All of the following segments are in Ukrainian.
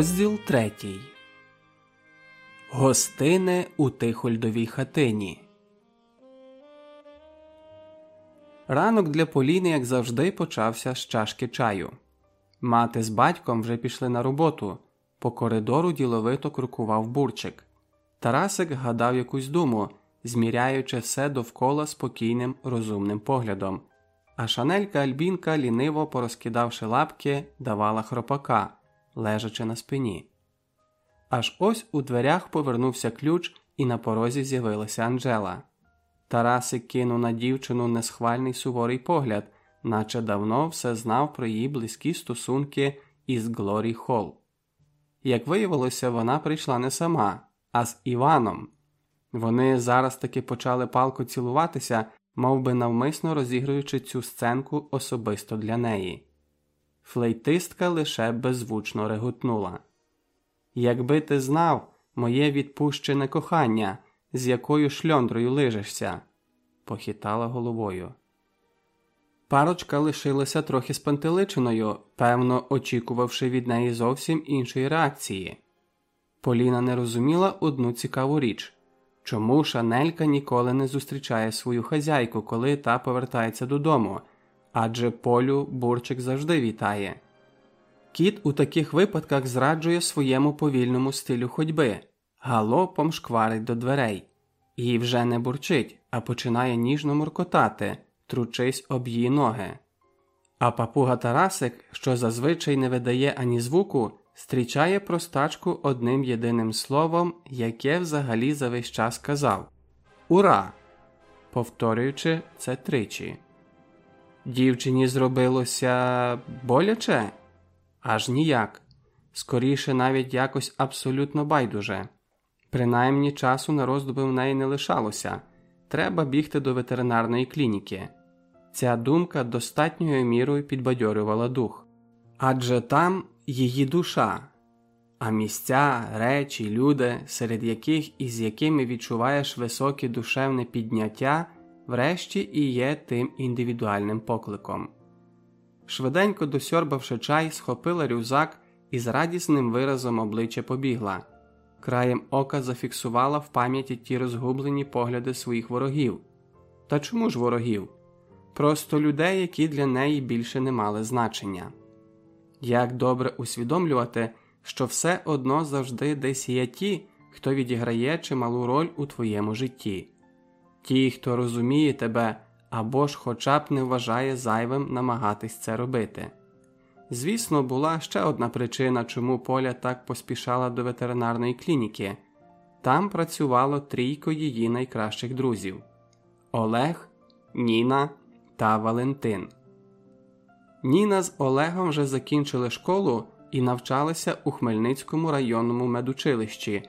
Розділ третій. Гостини у Тихольдовій хатині. Ранок для Поліни, як завжди, почався з чашки чаю. Мати з батьком вже пішли на роботу. По коридору діловито крокував бурчик. Тарасик гадав якусь думу, зміряючи все довкола спокійним розумним поглядом. А шанелька Альбінка, ліниво порозкидавши лапки, давала хропака лежачи на спині. Аж ось у дверях повернувся ключ, і на порозі з'явилася Анжела. Тарасик кинув на дівчину несхвальний суворий погляд, наче давно все знав про її близькі стосунки із Глорі Холл. Як виявилося, вона прийшла не сама, а з Іваном. Вони зараз таки почали палко цілуватися, мов би навмисно розігруючи цю сценку особисто для неї. Флейтистка лише беззвучно реготнула. Якби ти знав моє відпущене кохання, з якою шльондрою лижешся, похитала головою. Парочка лишилася трохи спантеличеною, певно, очікувавши від неї зовсім іншої реакції. Поліна не розуміла одну цікаву річ чому Шанелька ніколи не зустрічає свою хазяйку, коли та повертається додому, адже полю бурчик завжди вітає. Кіт у таких випадках зраджує своєму повільному стилю ходьби, галопом шкварить до дверей, і вже не бурчить, а починає ніжно муркотати, тручись об її ноги. А папуга Тарасик, що зазвичай не видає ані звуку, зустрічає простачку одним єдиним словом, яке взагалі за весь час казав Ура! повторюючи це тричі. Дівчині зробилося боляче? Аж ніяк. Скоріше навіть якось абсолютно байдуже. Принаймні часу на роздуби в неї не лишалося треба бігти до ветеринарної клініки. Ця думка достатньою мірою підбадьорювала дух. Адже там її душа, а місця, речі, люди, серед яких і з якими відчуваєш високе душевне підняття врешті і є тим індивідуальним покликом. Швиденько досьорбавши чай, схопила рюкзак і з радісним виразом обличчя побігла. Краєм ока зафіксувала в пам'яті ті розгублені погляди своїх ворогів. Та чому ж ворогів? Просто людей, які для неї більше не мали значення. Як добре усвідомлювати, що все одно завжди десь є ті, хто відіграє чималу роль у твоєму житті ті, хто розуміє тебе або ж хоча б не вважає зайвим намагатись це робити. Звісно, була ще одна причина, чому Поля так поспішала до ветеринарної клініки там працювало трійко її найкращих друзів Олег, Ніна та Валентин. Ніна з Олегом вже закінчили школу і навчалися у Хмельницькому районному медучилищі,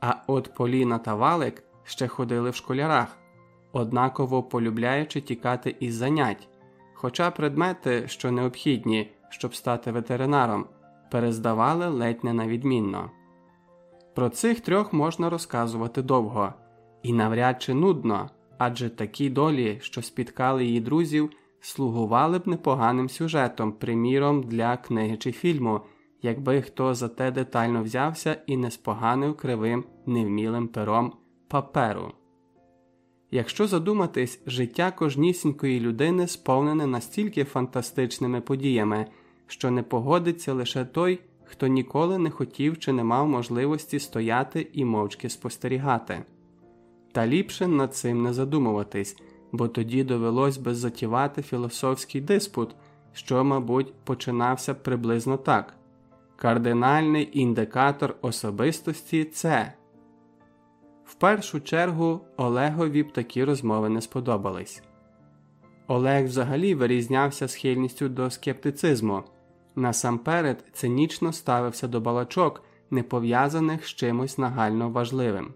а от Поліна та Валик ще ходили в школярах однаково полюбляючи тікати із занять, хоча предмети, що необхідні, щоб стати ветеринаром, перездавали ледь не на відмінно. Про цих трьох можна розказувати довго і навряд чи нудно, адже такі долі, що спіткали її друзів, слугували б непоганим сюжетом, приміром для книги чи фільму, якби хто за те детально взявся і не споганив кривим невмілим пером паперу. Якщо задуматись, життя кожнісінької людини сповнене настільки фантастичними подіями, що не погодиться лише той, хто ніколи не хотів чи не мав можливості стояти і мовчки спостерігати. Та ліпше над цим не задумуватись, бо тоді довелось би затівати філософський диспут, що, мабуть, починався приблизно так: кардинальний індикатор особистості це. В першу чергу Олегові б такі розмови не сподобались. Олег взагалі вирізнявся схильністю до скептицизму, насамперед цинічно ставився до балачок, не пов'язаних з чимось нагально важливим.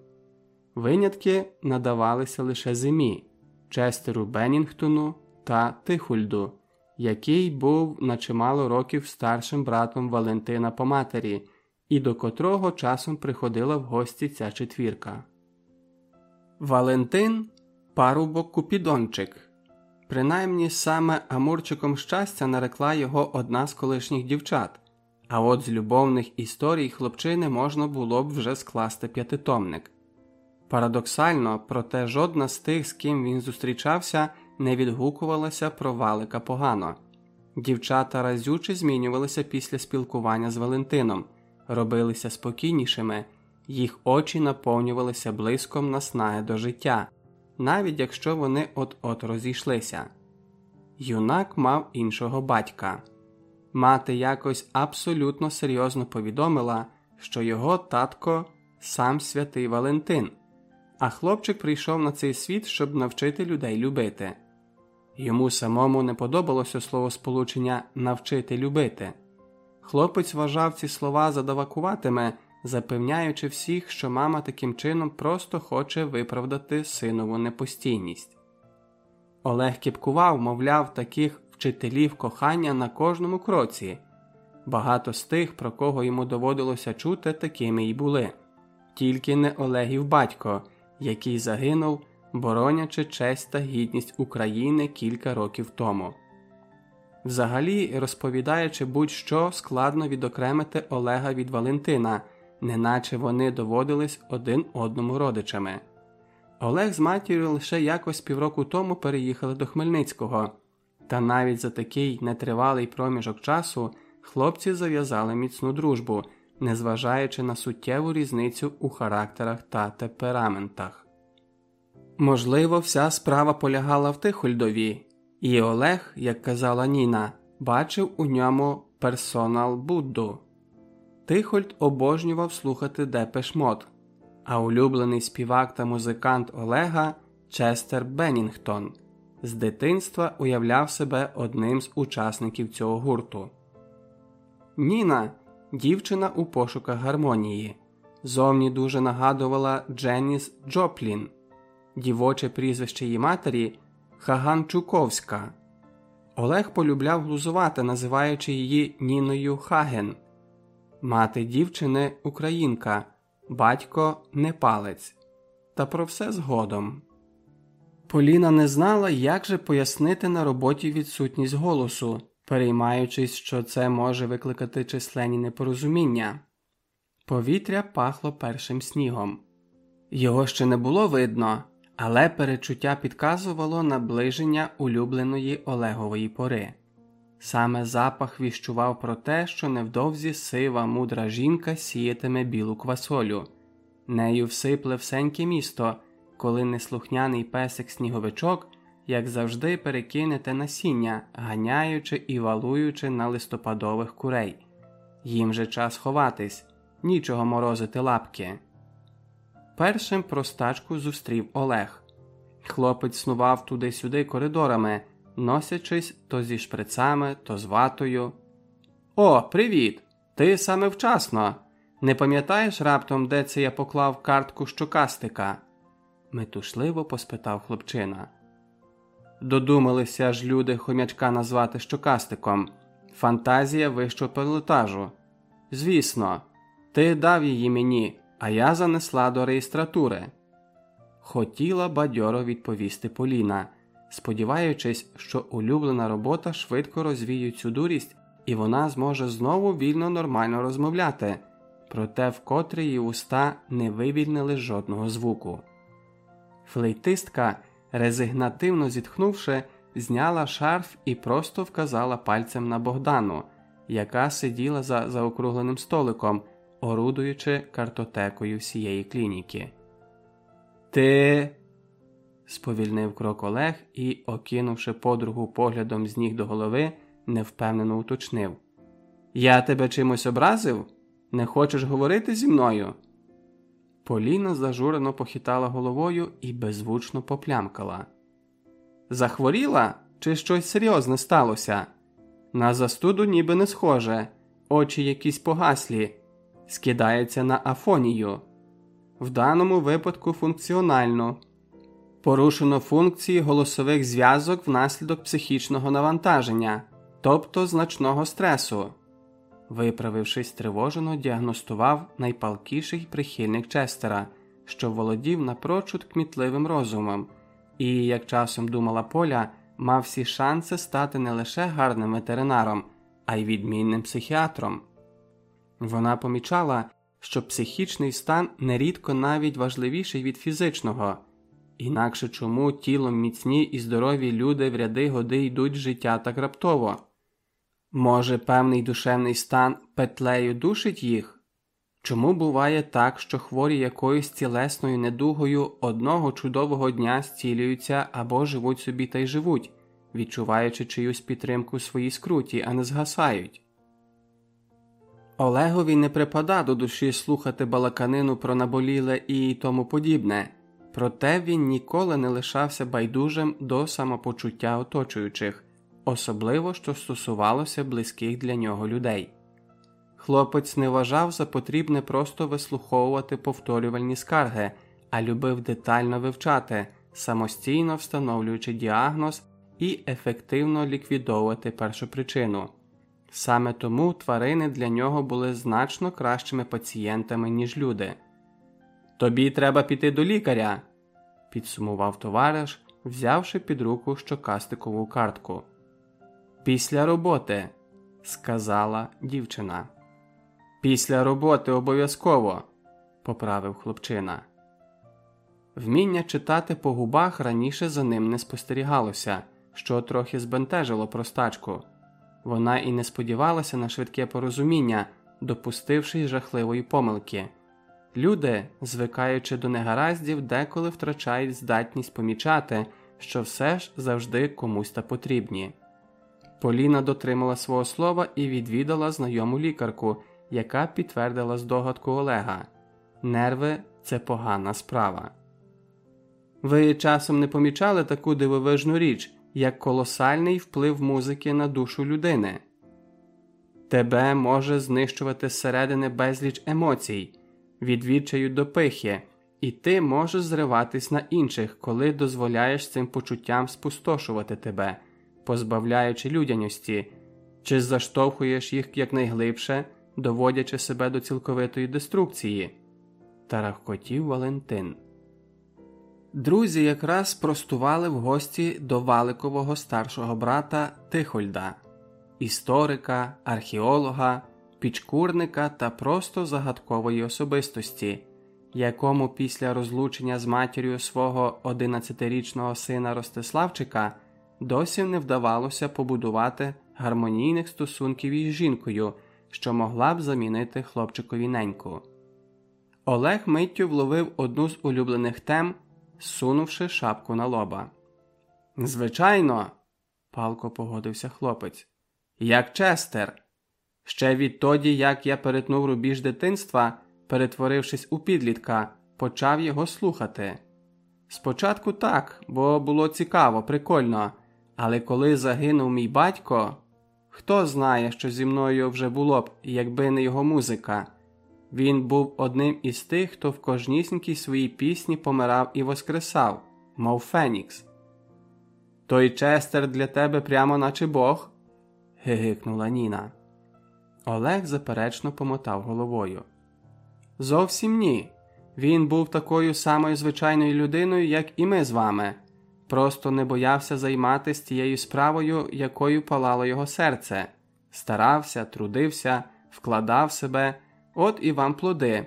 Винятки надавалися лише зимі, Честеру Беннінгтону та Тихульду, який був на чимало років старшим братом Валентина по матері, і до котрого часом приходила в гості ця четвірка. Валентин парубок Купідончик. Принаймні саме Амурчиком щастя нарекла його одна з колишніх дівчат, а от з любовних історій хлопчини можна було б вже скласти п'ятитомник. Парадоксально, проте жодна з тих, з ким він зустрічався, не відгукувалася про валика погано. Дівчата разюче змінювалися після спілкування з Валентином, робилися спокійнішими, їх очі наповнювалися блиском наснаги до життя, навіть якщо вони от-от розійшлися. Юнак мав іншого батька. Мати якось абсолютно серйозно повідомила, що його татко сам святий Валентин, а хлопчик прийшов на цей світ, щоб навчити людей любити. Йому самому не подобалося словосполучення навчити любити. Хлопець вважав ці слова задавакуватими, запевняючи всіх, що мама таким чином просто хоче виправдати синову непостійність. Олег кіпкував, мовляв, таких вчителів кохання на кожному кроці. Багато з тих, про кого йому доводилося чути, такими й були, тільки не Олегів батько, який загинув, боронячи честь та гідність України кілька років тому. Взагалі, розповідаючи будь-що, складно відокремити Олега від Валентина, неначе вони доводились один одному родичами. Олег з матір'ю лише якось півроку тому переїхали до Хмельницького, та навіть за такий нетривалий проміжок часу хлопці зав'язали міцну дружбу, незважаючи на суттєву різницю у характерах та темпераментах. Можливо, вся справа полягала в Тихольдові, і Олег, як казала Ніна, бачив у ньому персонал Будду. Тихольд обожнював слухати Депешмот, а улюблений співак та музикант Олега Честер Беннінгтон з дитинства уявляв себе одним з учасників цього гурту. Ніна дівчина у пошуках гармонії, зовні дуже нагадувала Дженіс Джоплін, дівоче прізвище її матері Хаганчуковська. Олег полюбляв глузувати, називаючи її Ніною Хаген, мати дівчини українка, батько непалець. Та про все згодом. Поліна не знала, як же пояснити на роботі відсутність голосу, переймаючись, що це може викликати численні непорозуміння. Повітря пахло першим снігом. Його ще не було видно, але перечуття підказувало наближення улюбленої Олегової пори. Саме запах віщував про те, що невдовзі сива мудра жінка сіятиме білу квасолю, нею всипле всеньке місто коли неслухняний песик сніговичок, як завжди, перекинете насіння, ганяючи і валуючи на листопадових курей. Їм же час ховатись, нічого морозити лапки. Першим простачку зустрів Олег. Хлопець снував туди-сюди коридорами, носячись то зі шприцами, то з ватою. О, привіт! Ти саме вчасно. Не пам'ятаєш раптом, де це я поклав картку щокастика? метушливо поспитав хлопчина. Додумалися ж люди хомячка назвати щокастиком фантазія вищого пілотажу. Звісно, ти дав її мені, а я занесла до реєстратури. Хотіла бадьоро відповісти Поліна, сподіваючись, що улюблена робота швидко розвіє цю дурість, і вона зможе знову вільно нормально розмовляти, проте вкотре її уста не вивільнили жодного звуку. Флейтистка, резигнативно зітхнувши, зняла шарф і просто вказала пальцем на Богдану, яка сиділа за заокругленим столиком, орудуючи картотекою всієї клініки. Ти. Сповільнив крок Олег і, окинувши подругу поглядом з ніг до голови, невпевнено уточнив Я тебе чимось образив? Не хочеш говорити зі мною? Поліна зажурено похитала головою і беззвучно поплямкала. Захворіла чи щось серйозне сталося? На застуду ніби не схоже, очі якісь погаслі, скидається на афонію. В даному випадку функціонально. Порушено функції голосових зв'язок внаслідок психічного навантаження, тобто значного стресу виправившись тривожено, діагностував найпалкіший прихильник Честера, що володів напрочуд кмітливим розумом, і, як часом думала Поля, мав всі шанси стати не лише гарним ветеринаром, а й відмінним психіатром. Вона помічала, що психічний стан нерідко навіть важливіший від фізичного, інакше чому тілом міцні і здорові люди в ряди годи йдуть життя так раптово. Може, певний душевний стан петлею душить їх? Чому буває так, що хворі якоюсь цілесною недугою одного чудового дня зцілюються або живуть собі та й живуть, відчуваючи чиюсь підтримку в своїй скруті, а не згасають? Олегові не припада до душі слухати балаканину про наболіле і тому подібне, проте він ніколи не лишався байдужим до самопочуття оточуючих, особливо що стосувалося близьких для нього людей. Хлопець не вважав за потрібне просто вислуховувати повторювальні скарги, а любив детально вивчати, самостійно встановлюючи діагноз і ефективно ліквідовувати першопричину. Саме тому тварини для нього були значно кращими пацієнтами, ніж люди. Тобі треба піти до лікаря, підсумував товариш, взявши під руку щокастикову картку. Після роботи, сказала дівчина. Після роботи обов'язково, поправив хлопчина. Вміння читати по губах раніше за ним не спостерігалося, що трохи збентежило простачку. Вона і не сподівалася на швидке порозуміння, допустивши жахливої помилки. Люди, звикаючи до негараздів, деколи втрачають здатність помічати, що все ж завжди комусь та потрібні. Поліна дотримала свого слова і відвідала знайому лікарку, яка підтвердила здогадку Олега нерви це погана справа. Ви часом не помічали таку дивовижну річ, як колосальний вплив музики на душу людини. Тебе може знищувати зсередини безліч емоцій, від відчаю до пихи, і ти можеш зриватись на інших, коли дозволяєш цим почуттям спустошувати тебе, позбавляючи людяності, чи заштовхуєш їх якнайглибше, доводячи себе до цілковитої деструкції. Тарахкотів Валентин. Друзі якраз простували в гості до Валикового старшого брата Тихольда, історика, археолога, пічкурника та просто загадкової особистості, якому після розлучення з матір'ю свого 11-річного сина Ростиславчика досі не вдавалося побудувати гармонійних стосунків із жінкою, що могла б замінити хлопчикові неньку. Олег миттю вловив одну з улюблених тем сунувши шапку на лоба. Звичайно, палко погодився хлопець. Як Честер. Ще відтоді, як я перетнув рубіж дитинства, перетворившись у підлітка, почав його слухати. Спочатку так, бо було цікаво, прикольно, але коли загинув мій батько, хто знає, що зі мною вже було б, якби не його музика. Він був одним із тих, хто в кожнісінькій своїй пісні помирав і воскресав, мов Фенікс. Той Честер для тебе прямо наче Бог? гигикнула Ніна. Олег заперечно помотав головою. Зовсім ні. Він був такою самою звичайною людиною, як і ми з вами, просто не боявся займатися тією справою, якою палало його серце, старався, трудився, вкладав себе. От і вам плоди,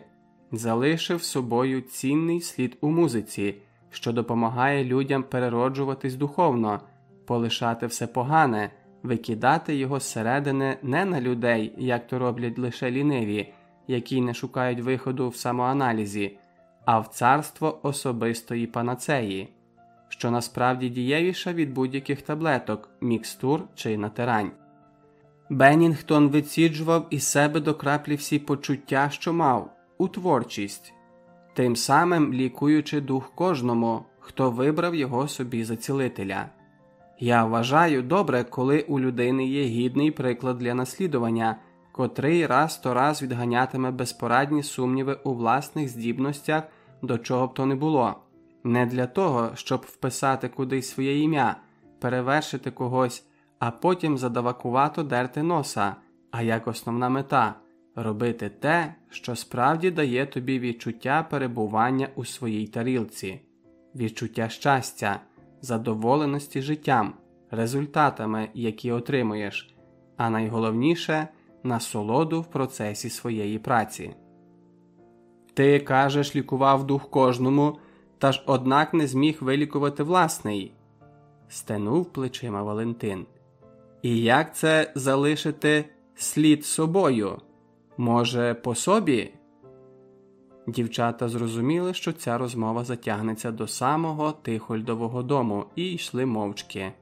залишив собою цінний слід у музиці, що допомагає людям перероджуватись духовно, полишати все погане, викидати його зсередини не на людей, як то роблять лише ліниві, які не шукають виходу в самоаналізі, а в царство особистої панацеї, що насправді дієвіша від будь-яких таблеток, мікстур чи натирань. Беннінгтон виціджував із себе до краплі всі почуття, що мав, у творчість, тим самим лікуючи дух кожному, хто вибрав його собі за цілителя. Я вважаю добре, коли у людини є гідний приклад для наслідування, котрий раз то раз відганятиме безпорадні сумніви у власних здібностях, до чого б то не було, не для того, щоб вписати кудись своє ім'я, перевершити когось а потім задавакувато дерти носа, а як основна мета робити те, що справді дає тобі відчуття перебування у своїй тарілці, відчуття щастя, задоволеності життям, результатами, які отримуєш, а найголовніше насолоду в процесі своєї праці. Ти кажеш, лікував дух кожному, та ж однак не зміг вилікувати власний, стенув плечима Валентин. І як це залишити слід собою? Може, по собі? Дівчата зрозуміли, що ця розмова затягнеться до самого Тихольдового дому, і йшли мовчки.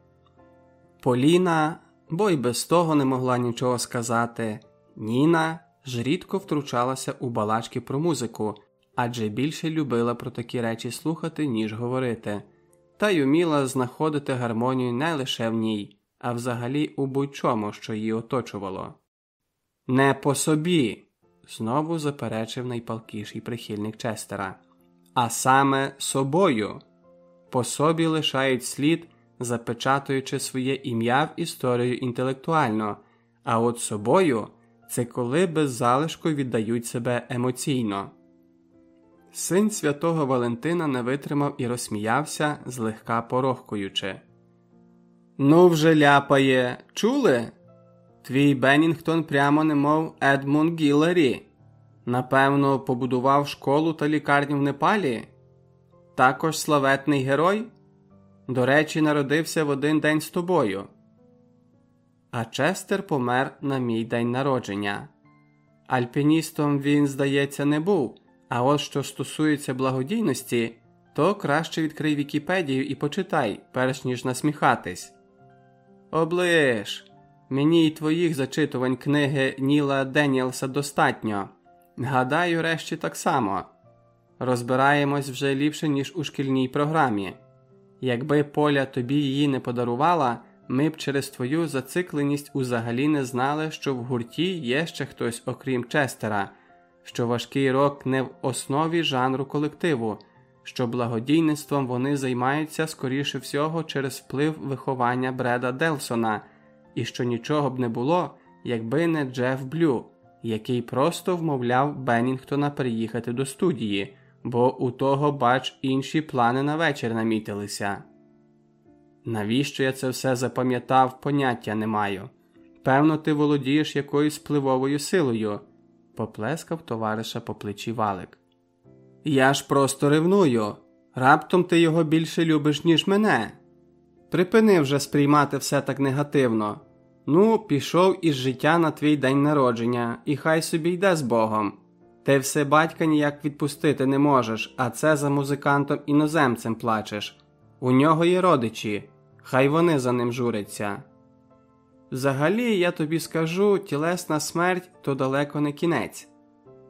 Поліна, бо й без того не могла нічого сказати. Ніна ж рідко втручалася у балачки про музику, адже більше любила про такі речі слухати, ніж говорити, та й уміла знаходити гармонію не лише в ній, а взагалі у будь-чому, що її оточувало. Не по собі, знову заперечив найпалкіший прихильник Честера, а саме собою. По собі лишають слід, запечатуючи своє ім'я в історію інтелектуально, а от собою це коли без залишку віддають себе емоційно. Син святого Валентина не витримав і розсміявся, злегка порохкуючи. Ну, вже ляпає, чули? Твій Беннінгтон прямо немов Едмунд Гіллері. Напевно, побудував школу та лікарню в Непалі. Також славетний герой. До речі, народився в один день з тобою. А Честер помер на мій день народження. Альпіністом він, здається, не був. А от що стосується благодійності, то краще відкрий Вікіпедію і почитай, перш ніж насміхатись. Оближ, мені й твоїх зачитувань книги Ніла Деніелса достатньо. Гадаю, решті так само. Розбираємось вже ліпше, ніж у шкільній програмі. Якби Поля тобі її не подарувала, ми б через твою зацикленість узагалі не знали, що в гурті є ще хтось, окрім Честера, що важкий рок не в основі жанру колективу, що благодійництвом вони займаються скоріше всього через вплив виховання Бреда Делсона, і що нічого б не було, якби не Джеф Блю, який просто вмовляв Беннінгтона приїхати до студії, бо у того, бач, інші плани на вечір намітилися. Навіщо я це все запам'ятав, поняття не маю. Певно, ти володієш якоюсь впливовою силою, поплескав товариша по плечі валик. Я ж просто ревную. Раптом ти його більше любиш, ніж мене. Припини вже сприймати все так негативно. Ну, пішов із життя на твій день народження, і хай собі йде з Богом. Ти все батька ніяк відпустити не можеш, а це за музикантом іноземцем плачеш. У нього є родичі, хай вони за ним журяться. Взагалі, я тобі скажу, тілесна смерть то далеко не кінець.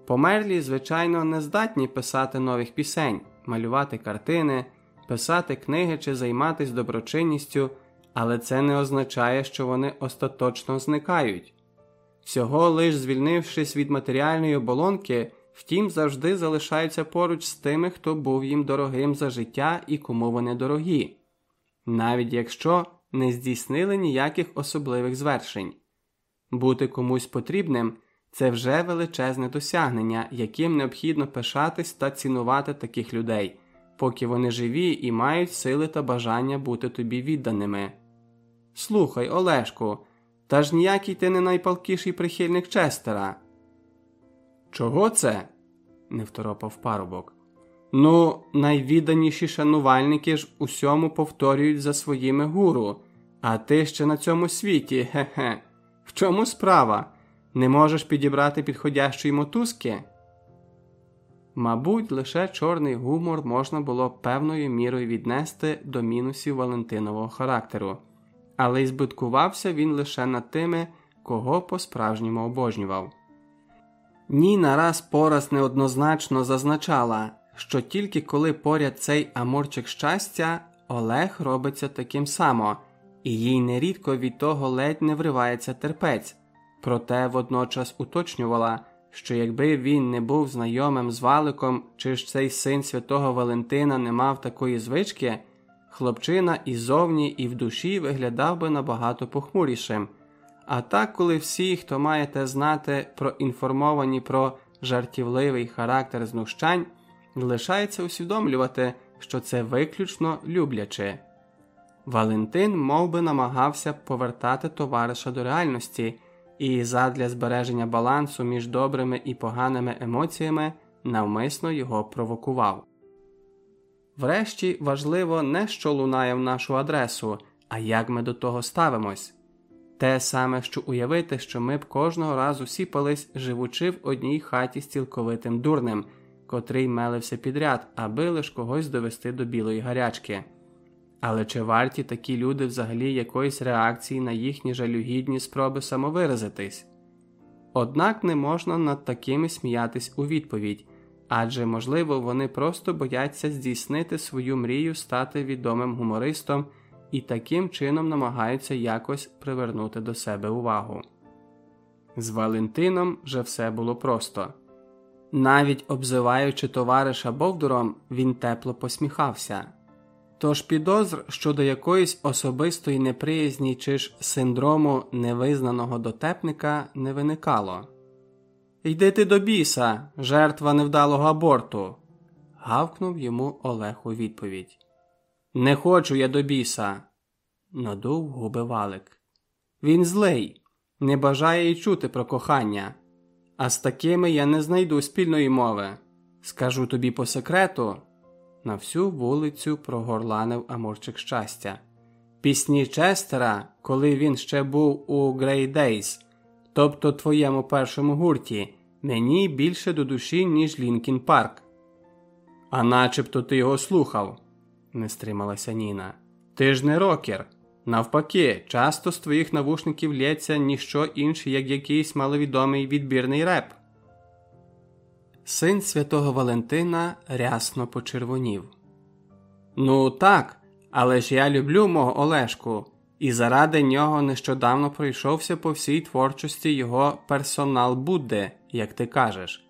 Померлі, звичайно, не здатні писати нових пісень, малювати картини, писати книги чи займатися доброчинністю, але це не означає, що вони остаточно зникають. Всього лиш звільнившись від матеріальної оболонки, втім завжди залишаються поруч з тими, хто був їм дорогим за життя і кому вони дорогі, навіть якщо не здійснили ніяких особливих звершень. Бути комусь потрібним це вже величезне досягнення, яким необхідно пишатись та цінувати таких людей, поки вони живі і мають сили та бажання бути тобі відданими. Слухай, Олешку, та ж ніякий ти не найпалкіший прихильник Честера. Чого це? не второпав парубок. Ну, найвідданіші шанувальники ж усьому повторюють за своїми гуру, а ти ще на цьому світі, хе-хе. В чому справа? Не можеш підібрати підходящої мотузки? Мабуть, лише чорний гумор можна було певною мірою віднести до мінусів Валентинового характеру, але й збиткувався він лише над тими, кого по-справжньому обожнював. Ніна раз по раз неоднозначно зазначала, що тільки коли поряд цей аморчик щастя, Олег робиться таким само, і їй нерідко від того ледь не вривається терпець, проте водночас уточнювала, що якби він не був знайомим з валиком, чи ж цей син святого Валентина не мав такої звички, хлопчина і зовні, і в душі виглядав би набагато похмурішим. А так, коли всі, хто має те знати, проінформовані про жартівливий характер знущань, лишається усвідомлювати, що це виключно любляче. Валентин мов би, намагався повертати товариша до реальності, і задля збереження балансу між добрими і поганими емоціями навмисно його провокував. Врешті важливо не що лунає в нашу адресу, а як ми до того ставимось. Те саме, що уявити, що ми б кожного разу сіпались, живучи в одній хаті з цілковитим дурнем, котрий мелився підряд, аби лиш когось довести до білої гарячки. Але чи варті такі люди взагалі якоїсь реакції на їхні жалюгідні спроби самовиразитись? Однак не можна над такими сміятись у відповідь, адже, можливо, вони просто бояться здійснити свою мрію стати відомим гумористом і таким чином намагаються якось привернути до себе увагу. З Валентином вже все було просто. Навіть обзиваючи товариша Бовдуром, він тепло посміхався. Тож підозр щодо якоїсь особистої неприязні чи ж синдрому невизнаного дотепника не виникало. Йди ти до біса, жертва невдалого аборту. гавкнув йому Олег у відповідь. Не хочу я до біса, надув губи валик. Він злий, не бажає й чути про кохання, а з такими я не знайду спільної мови. Скажу тобі по секрету. На всю вулицю прогорланив Амурчик щастя. Пісні Честера, коли він ще був у Грей Дейс, тобто твоєму першому гурті, мені більше до душі, ніж Лінкін Парк. А начебто ти його слухав, не стрималася Ніна. Ти ж не рокер. Навпаки, часто з твоїх навушників лється ніщо інше, як якийсь маловідомий відбірний реп. Син святого Валентина рясно почервонів. Ну, так, але ж я люблю мого Олешку, і заради нього нещодавно пройшовся по всій творчості його персонал Будди, як ти кажеш.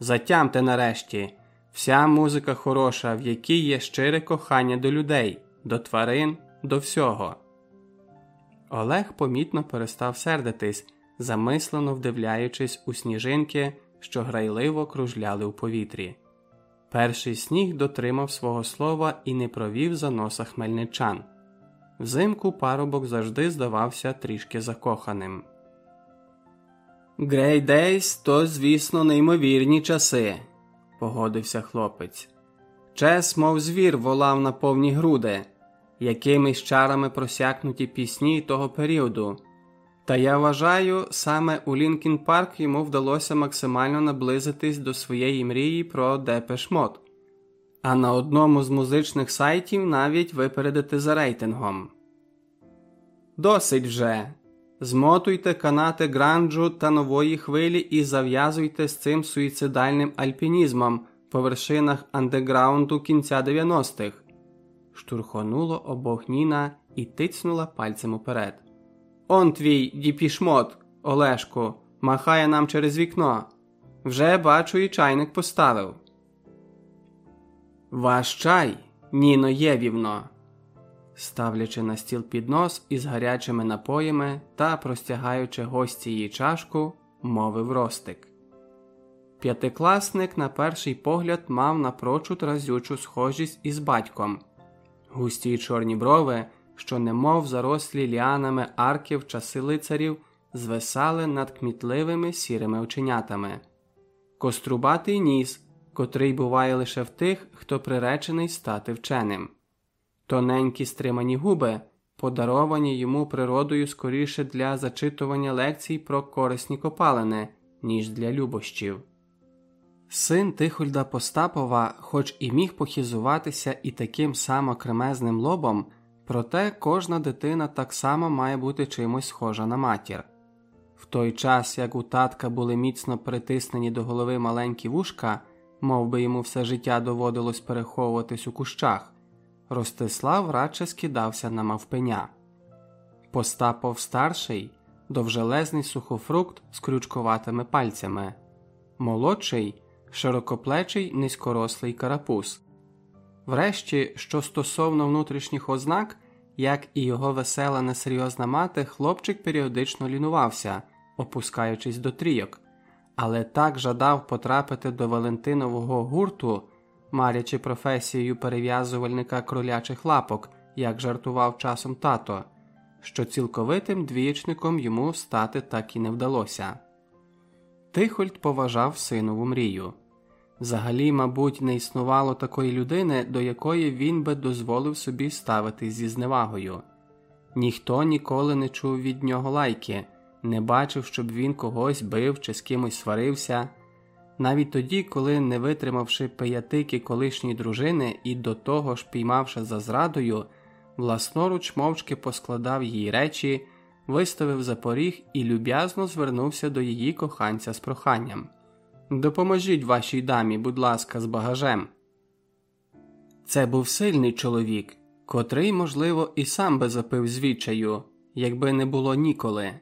Затямте нарешті, вся музика хороша, в якій є щире кохання до людей, до тварин, до всього. Олег помітно перестав сердитись, замислено вдивляючись у сніжинки що грайливо кружляли у повітрі. Перший сніг дотримав свого слова і не провів за носа хмельничан. Взимку парубок завжди здавався трішки закоханим. Grey Daze то, звісно, неймовірні часи, погодився хлопець. Чес, мов звір, волав на повні груди, якимись чарами просякнуті пісні того періоду. Та я вважаю, саме у Linkin Park йому вдалося максимально наблизитись до своєї мрії про Depeche Mode, а на одному з музичних сайтів навіть випередити за рейтингом. Досить вже. Змотуйте канати гранджу та нової хвилі і зав'язуйте з цим суїцидальним альпінізмом по вершинах андеграунду кінця 90-х. Штурхонуло обох Ніна і тицнула пальцем уперед. Он твій діпішмот, Олешку, махає нам через вікно. Вже бачу, і чайник поставив. Ваш чай, Ніно Євівно, ставлячи на стіл піднос із гарячими напоями та простягаючи гості її чашку, мовив Ростик. П'ятикласник на перший погляд мав напрочуд разючу схожість із батьком, густі чорні брови що, немов зарослі ліанами арки в часи лицарів, звисали над кмітливими сірими оченятами, кострубатий ніс, котрий буває лише в тих, хто приречений стати вченим, тоненькі стримані губи, подаровані йому природою скоріше для зачитування лекцій про корисні копалини, ніж для любощів. Син Тихольда Постапова, хоч і міг похизуватися і таким само кремезним лобом, Проте кожна дитина так само має бути чимось схожа на матір. В той час, як у татка були міцно притиснені до голови маленькі вушка, мов би йому все життя доводилось переховуватись у кущах, Ростислав радше скидався на мавпеня. Постапов старший довжелезний сухофрукт з крючкуватими пальцями, молодший широкоплечий низькорослий карапуз. Врешті, що стосовно внутрішніх ознак, як і його весела несерйозна мати, хлопчик періодично лінувався, опускаючись до трійок, але так жадав потрапити до Валентинового гурту, марячи професією перев'язувальника кролячих лапок, як жартував часом тато, що цілковитим двієчником йому стати так і не вдалося. Тихольд поважав синову мрію. Взагалі, мабуть, не існувало такої людини, до якої він би дозволив собі ставити зі зневагою. Ніхто ніколи не чув від нього лайки, не бачив, щоб він когось бив чи з кимось сварився. Навіть тоді, коли, не витримавши пиятики колишньої дружини і до того ж піймавши за зрадою, власноруч мовчки поскладав її речі, виставив за поріг і люб'язно звернувся до її коханця з проханням. Допоможіть вашій дамі, будь ласка, з багажем. Це був сильний чоловік, котрий, можливо, і сам би запив звідчаю, якби не було ніколи.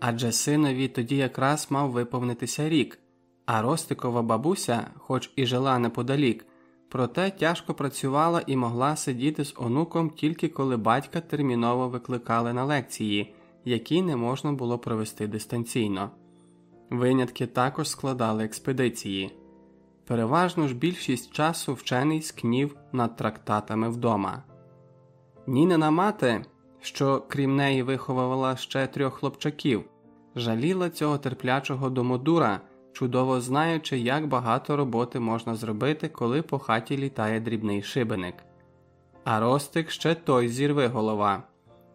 Адже синові тоді якраз мав виповнитися рік, а Ростикова бабуся, хоч і жила неподалік, проте тяжко працювала і могла сидіти з онуком тільки коли батька терміново викликали на лекції, які не можна було провести дистанційно. Винятки також складали експедиції. Переважно ж більшість часу вчений скнів над трактатами вдома. Нінина мати, що крім неї виховувала ще трьох хлопчаків, жаліла цього терплячого домодура, чудово знаючи, як багато роботи можна зробити, коли по хаті літає дрібний шибеник. А Ростик ще той зірви голова.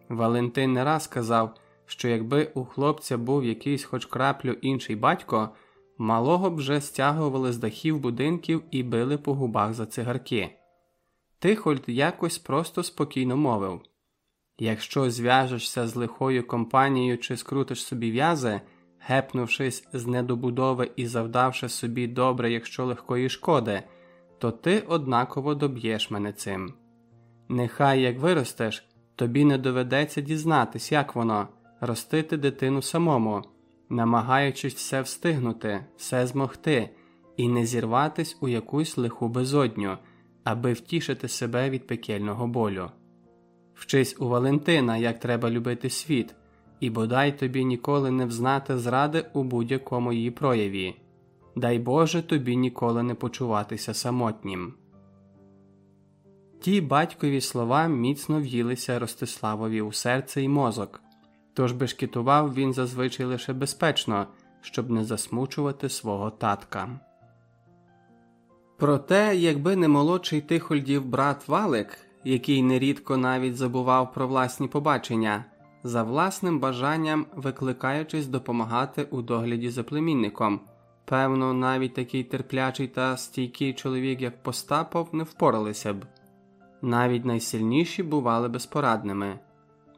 Валентин не раз казав що якби у хлопця був якийсь хоч краплю інший батько, малого б вже стягували з дахів будинків і били по губах за цигарки. Тихольд якось просто спокійно мовив якщо зв'яжешся з лихою компанією чи скрутиш собі в'язи, гепнувшись з недобудови і завдавши собі добре, якщо легкої шкоди, то ти однаково доб'єш мене цим. Нехай як виростеш, тобі не доведеться дізнатись, як воно ростити дитину самому, намагаючись все встигнути, все змогти і не зірватись у якусь лиху безодню, аби втішити себе від пекельного болю. Вчись у Валентина, як треба любити світ, і бодай тобі ніколи не взнати зради у будь-якому її прояві. Дай Боже тобі ніколи не почуватися самотнім. Ті батькові слова міцно в'їлися Ростиславові у серце і мозок, тож бешкетував він зазвичай лише безпечно, щоб не засмучувати свого татка. Проте, якби не молодший тихольдів брат Валик, який нерідко навіть забував про власні побачення, за власним бажанням викликаючись допомагати у догляді за племінником, певно, навіть такий терплячий та стійкий чоловік, як Постапов, не впоралися б. Навіть найсильніші бували безпорадними.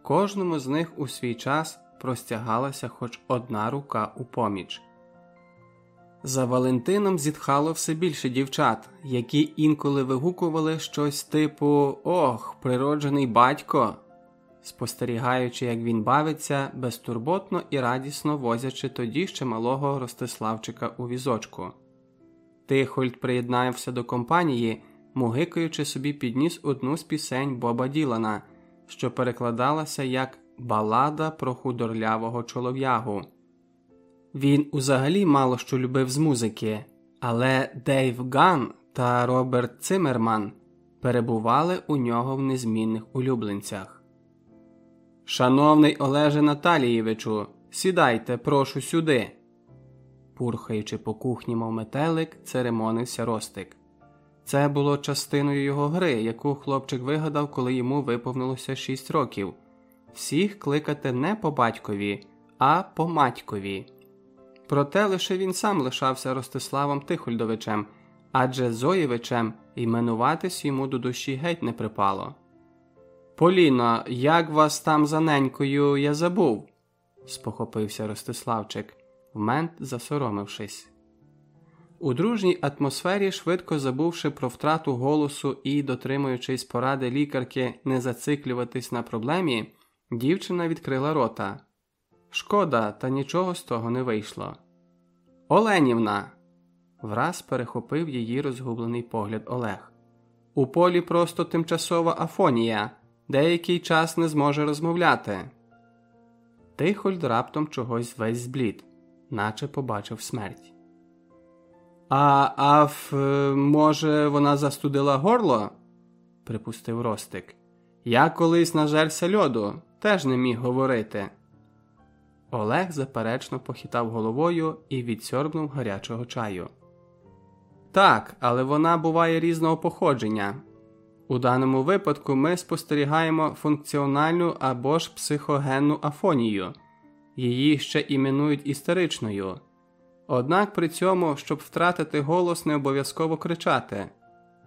Кожному з них у свій час простягалася хоч одна рука у поміч. За Валентином зітхало все більше дівчат, які інколи вигукували щось типу Ох, природжений батько, спостерігаючи, як він бавиться, безтурботно і радісно возячи тоді ще малого Ростиславчика у візочку. Тихольд приєднався до компанії, мугикаючи собі підніс одну з пісень Боба Ділана – що перекладалася як Балада про худорлявого чолов'ягу. Він узагалі мало що любив з музики, але Дейв Ган та Роберт Цимерман перебували у нього в незмінних улюбленцях. Шановний Олеже Наталієвичу, сідайте, прошу сюди. Пурхаючи по кухні, мов метелик, церемонився Ростик. Це було частиною його гри, яку хлопчик вигадав, коли йому виповнилося 6 років всіх кликати не по батькові, а по матькові. Проте лише він сам лишався Ростиславом Тихольдовичем, адже Зоєвичем іменуватись йому до душі геть не припало. Поліно, як вас там за ненькою я забув, спохопився Ростиславчик, вмент засоромившись. У дружній атмосфері, швидко забувши про втрату голосу і дотримуючись поради лікарки не зациклюватись на проблемі, дівчина відкрила рота. Шкода, та нічого з того не вийшло. Оленівна. враз перехопив її розгублений погляд Олег. У полі просто тимчасова афонія, деякий час не зможе розмовляти. Тихольд раптом чогось весь зблід, наче побачив смерть. А аф, може, вона застудила горло? припустив Ростик. Я колись нажерся льоду, теж не міг говорити. Олег заперечно похитав головою і відсьорбнув гарячого чаю. Так, але вона буває різного походження. У даному випадку ми спостерігаємо функціональну або ж психогенну афонію, її ще іменують істеричною. Однак при цьому, щоб втратити голос, не обов'язково кричати.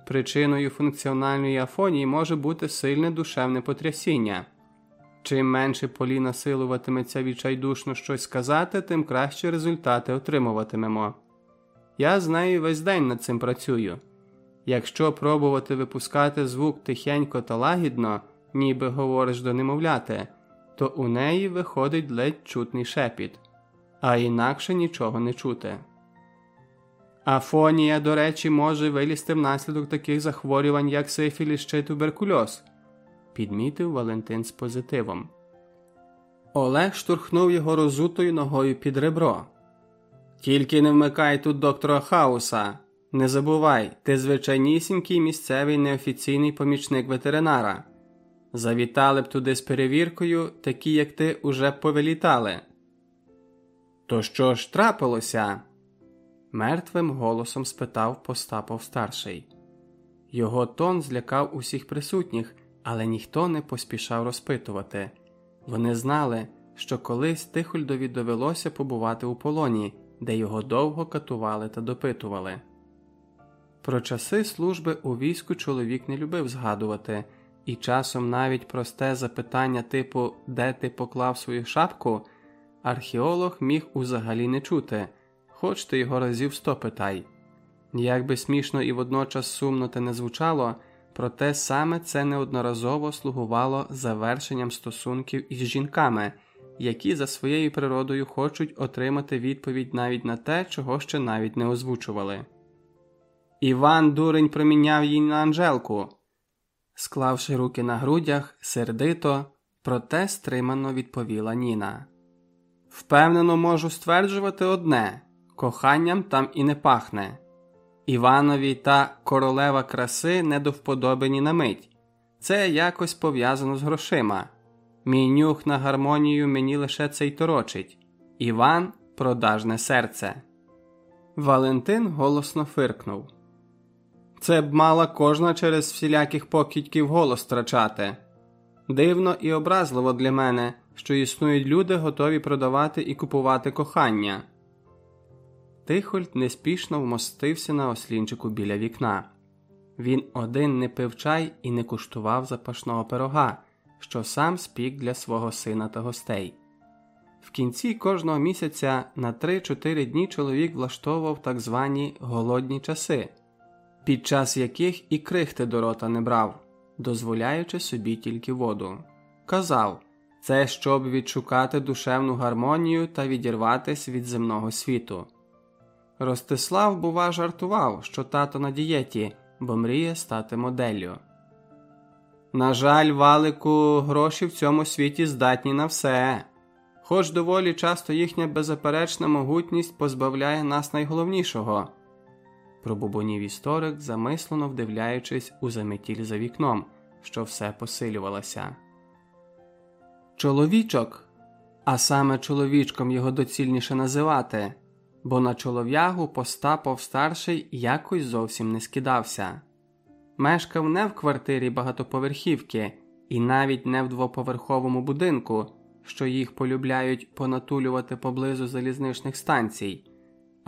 Причиною функціональної афонії може бути сильне душевне потрясіння. Чим менше Полі насилуватиметься відчайдушно щось сказати, тим кращі результати отримуватимемо. Я з нею весь день над цим працюю. Якщо пробувати випускати звук тихенько та лагідно, ніби говориш до немовляти, то у неї виходить ледь чутний шепіт, а інакше нічого не чути. Афонія, до речі, може вилізти внаслідок таких захворювань, як сифіліс чи туберкульоз, підмітив Валентин з позитивом. Олег штурхнув його розутою ногою під ребро. Тільки не вмикай тут доктора Хауса. Не забувай, ти звичайнісінький місцевий неофіційний помічник ветеринара. Завітали б туди з перевіркою, такі, як ти, уже повилітали. То що ж трапилося? мертвим голосом спитав Постапов старший. Його тон злякав усіх присутніх, але ніхто не поспішав розпитувати. Вони знали, що колись Тихольдові довелося побувати у полоні, де його довго катували та допитували. Про часи служби у війську чоловік не любив згадувати, і часом навіть просте запитання типу Де ти поклав свою шапку, археолог міг узагалі не чути, хоч ти його разів сто питай. Як би смішно і водночас сумно те не звучало, проте саме це неодноразово слугувало завершенням стосунків із жінками, які за своєю природою хочуть отримати відповідь навіть на те, чого ще навіть не озвучували. Іван дурень проміняв їй на Анжелку. Склавши руки на грудях, сердито, проте стримано відповіла Ніна. Впевнено, можу стверджувати одне коханням там і не пахне. Іванові та королева краси не до вподоби на мить. Це якось пов'язано з грошима. Мій нюх на гармонію мені лише це й торочить. Іван продажне серце. Валентин голосно фиркнув. Це б мала кожна через всіляких покидьків голос втрачати. Дивно і образливо для мене, що існують люди, готові продавати і купувати кохання. Тихольд неспішно вмостився на ослінчику біля вікна. Він один не пив чай і не куштував запашного пирога, що сам спік для свого сина та гостей. В кінці кожного місяця на 3-4 дні чоловік влаштовував так звані голодні часи під час яких і крихти до рота не брав, дозволяючи собі тільки воду. Казав це щоб відшукати душевну гармонію та відірватися від земного світу. Ростислав, бува, жартував, що тато на дієті, бо мріє стати моделлю. На жаль, валику гроші в цьому світі здатні на все, хоч доволі часто їхня беззаперечна могутність позбавляє нас найголовнішого пробубонів історик, замислено вдивляючись у заметіль за вікном, що все посилювалося. Чоловічок, а саме чоловічком його доцільніше називати, бо на чолов'ягу Постапов старший якось зовсім не скидався. Мешкав не в квартирі багатоповерхівки і навіть не в двоповерховому будинку, що їх полюбляють понатулювати поблизу залізничних станцій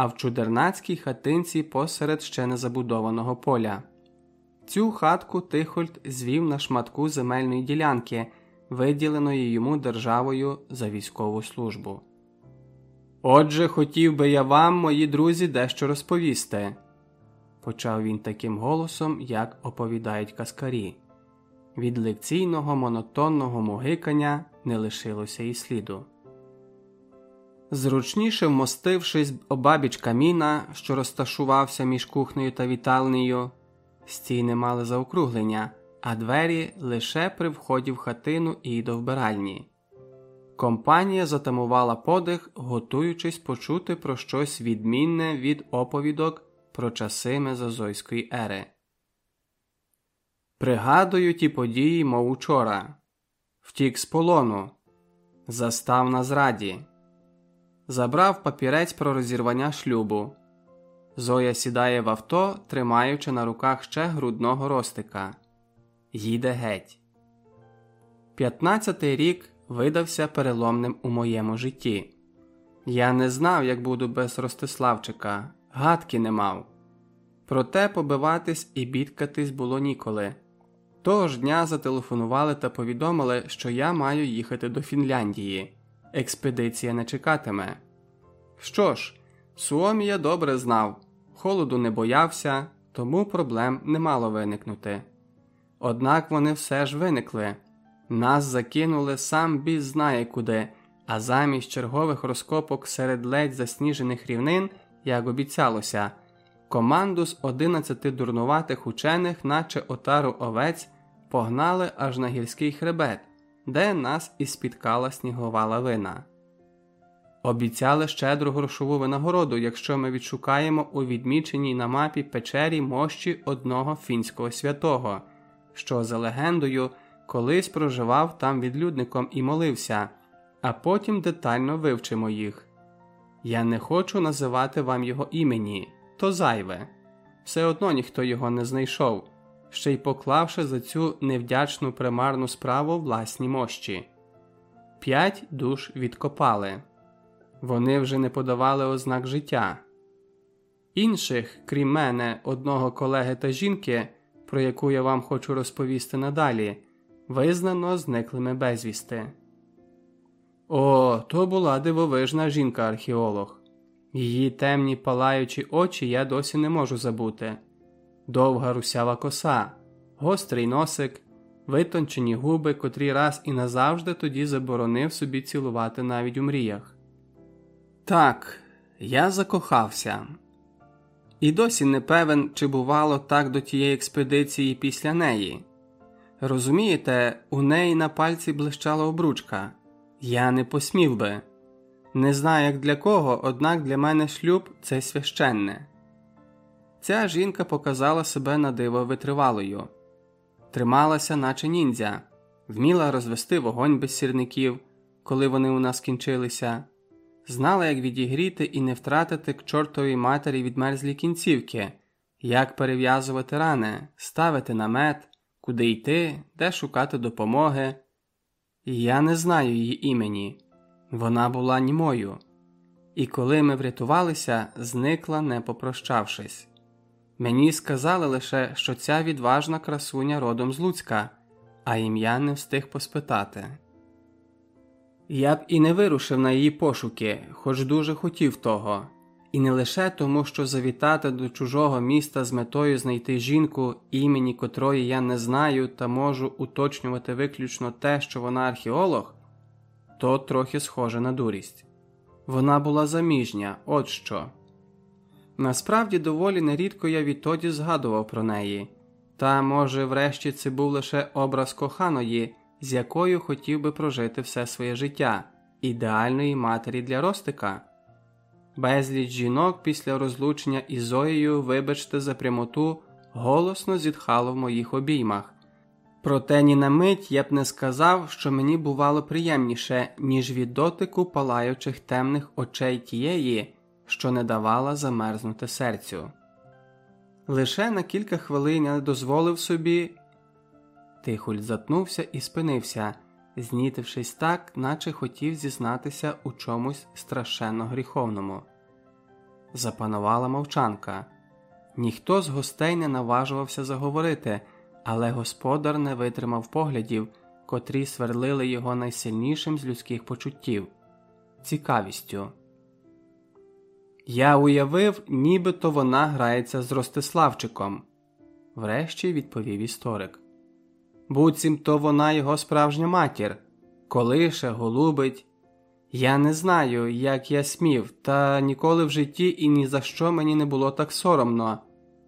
а в чудернацькій хатинці посеред ще незабудованого поля. Цю хатку Тихольд звів на шматку земельної ділянки, виділеної йому державою за військову службу. Отже, хотів би я вам, мої друзі, дещо розповісти, почав він таким голосом, як оповідають каскарі. Від лекційного монотонного мугикання не лишилося і сліду. Зручніше вмостившись обабіч каміна, що розташувався між кухнею та вітальнею, стіни мали заокруглення, а двері лише при вході в хатину і до вбиральні. Компанія затамувала подих, готуючись почути про щось відмінне від оповідок про часи Мезозойської ери. Пригадую ті події, мов учора. втік з полону, застав на зраді, забрав папірець про розірвання шлюбу. Зоя сідає в авто, тримаючи на руках ще грудного ростика. Їде геть. П'ятнадцятий рік видався переломним у моєму житті. Я не знав, як буду без Ростиславчика, гадки не мав. Проте побиватись і бідкатись було ніколи. Того ж дня зателефонували та повідомили, що я маю їхати до Фінляндії. Експедиція не чекатиме. Що ж, Суомі я добре знав, холоду не боявся, тому проблем не мало виникнути. Однак вони все ж виникли. Нас закинули сам біс знає куди, а замість чергових розкопок серед ледь засніжених рівнин, як обіцялося, команду з 11 дурнуватих учених, наче отару овець, погнали аж на гірський хребет, де нас і спіткала снігова лавина. Обіцяли щедру грошову винагороду, якщо ми відшукаємо у відміченій на мапі печері мощі одного фінського святого, що за легендою колись проживав там відлюдником і молився, а потім детально вивчимо їх. Я не хочу називати вам його імені, то зайве. Все одно ніхто його не знайшов, ще й поклавши за цю невдячну примарну справу власні мощі. П'ять душ відкопали. Вони вже не подавали ознак життя. Інших, крім мене, одного колеги та жінки, про яку я вам хочу розповісти надалі, визнано зниклими безвісти. О, то була дивовижна жінка-археолог. Її темні палаючі очі я досі не можу забути. Довга русява коса, гострий носик, витончені губи, котрі раз і назавжди тоді заборонив собі цілувати навіть у мріях. Так, я закохався. І досі не певен, чи бувало так до тієї експедиції після неї. Розумієте, у неї на пальці блищала обручка. Я не посмів би. Не знаю, як для кого, однак для мене шлюб це священне. Ця жінка показала себе на диво витривалою, трималася, наче ніндзя, вміла розвести вогонь без сірників, коли вони у нас кінчилися, знала, як відігріти і не втратити к чортовій матері відмерзлі кінцівки, як перев'язувати рани, ставити намет, куди йти, де шукати допомоги. Я не знаю її імені. Вона була німою, і коли ми врятувалися, зникла, не попрощавшись. Мені сказали лише, що ця відважна красуня родом з Луцька, а ім'я не встиг поспитати. Я б і не вирушив на її пошуки, хоч дуже хотів того, і не лише тому, що завітати до чужого міста з метою знайти жінку, імені котрої я не знаю та можу уточнювати виключно те, що вона археолог, то трохи схоже на дурість. Вона була заміжня, от що. Насправді доволі нерідко я відтоді згадував про неї, та, може, врешті це був лише образ коханої, з якою хотів би прожити все своє життя, ідеальної матері для Ростика. Безліч жінок після розлучення із Зоєю, вибачте за прямоту, голосно зітхало в моїх обіймах. Проте ні на мить я б не сказав, що мені бувало приємніше, ніж від дотику палаючих темних очей тієї, що не давала замерзнути серцю. Лише на кілька хвилин я дозволив собі. Тихуль затнувся і спинився, знітившись так, наче хотів зізнатися у чомусь страшенно гріховному. Запанувала мовчанка. Ніхто з гостей не наважувався заговорити, але господар не витримав поглядів, котрі сверлили його найсильнішим з людських почуттів цікавістю. Я уявив, нібито вона грається з Ростиславчиком, врешті відповів історик. Буцімто вона його справжня матір, колише, голубить. Я не знаю, як я смів, та ніколи в житті і ні за що мені не було так соромно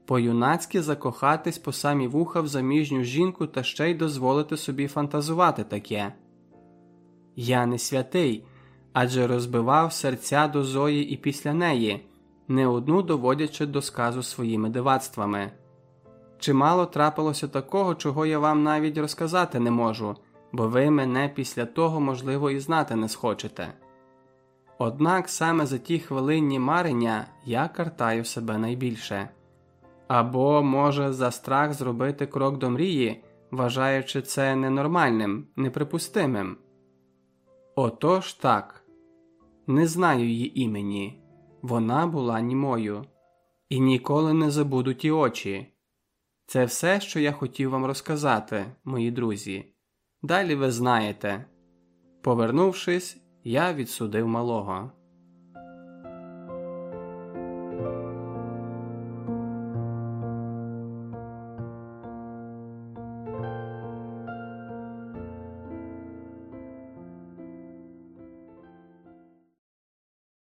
по-юнацьки закохатись по самі вуха в заміжню жінку та ще й дозволити собі фантазувати таке. Я не святий, адже розбивав серця до Зої і після неї, не одну доводячи до сказу своїми дивацтвами. Чимало трапилося такого, чого я вам навіть розказати не можу, бо ви мене після того, можливо, і знати не схочете. Однак саме за ті хвилинні марення я картаю себе найбільше. Або, може, за страх зробити крок до мрії, вважаючи це ненормальним, неприпустимим. Отож так, не знаю її імені, вона була німою, і ніколи не забуду ті очі. Це все, що я хотів вам розказати, мої друзі. Далі ви знаєте. Повернувшись, я відсудив малого.